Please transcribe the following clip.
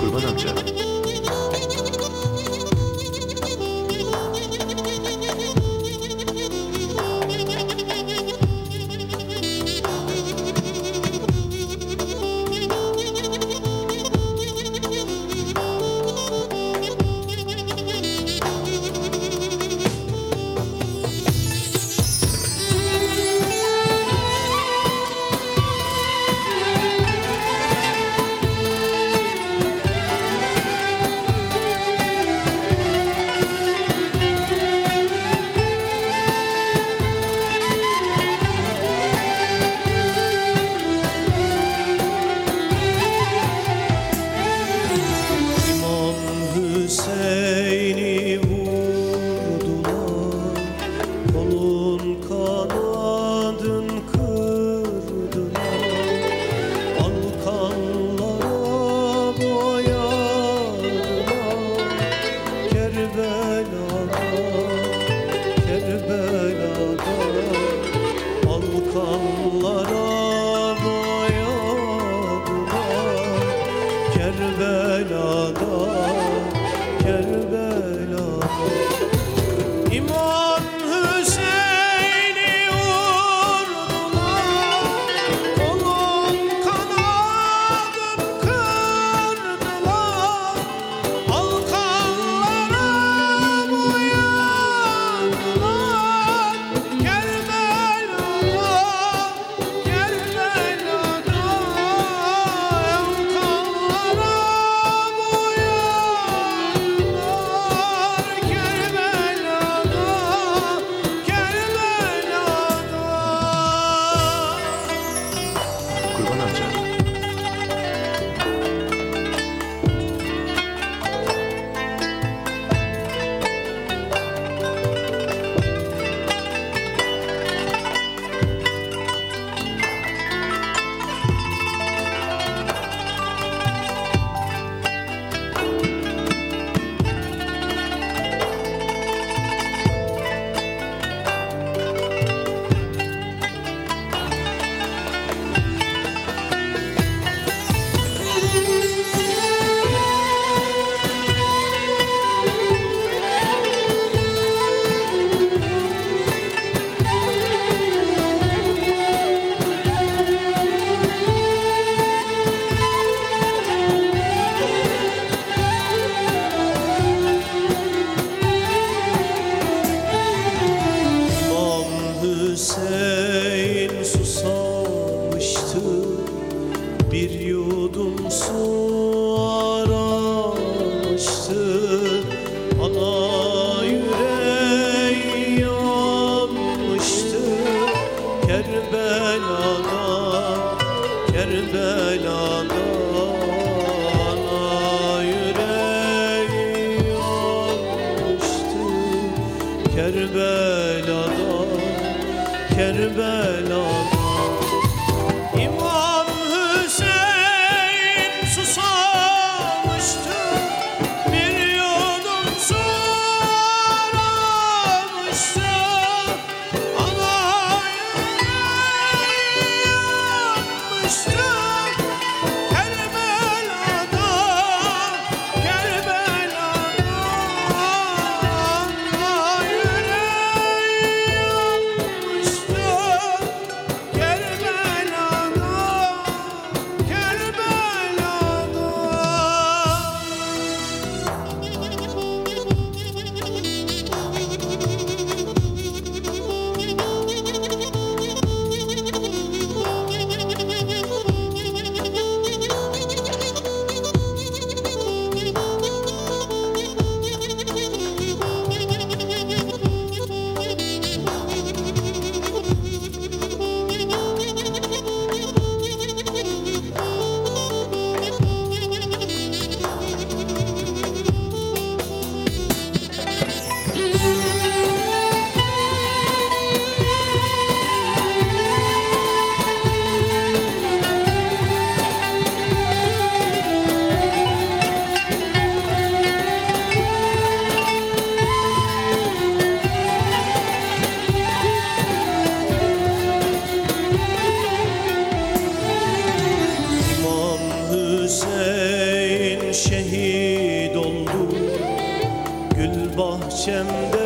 Kurban amca. Hüseyin'i Kerbela'da şehit oldu Gül bahçemde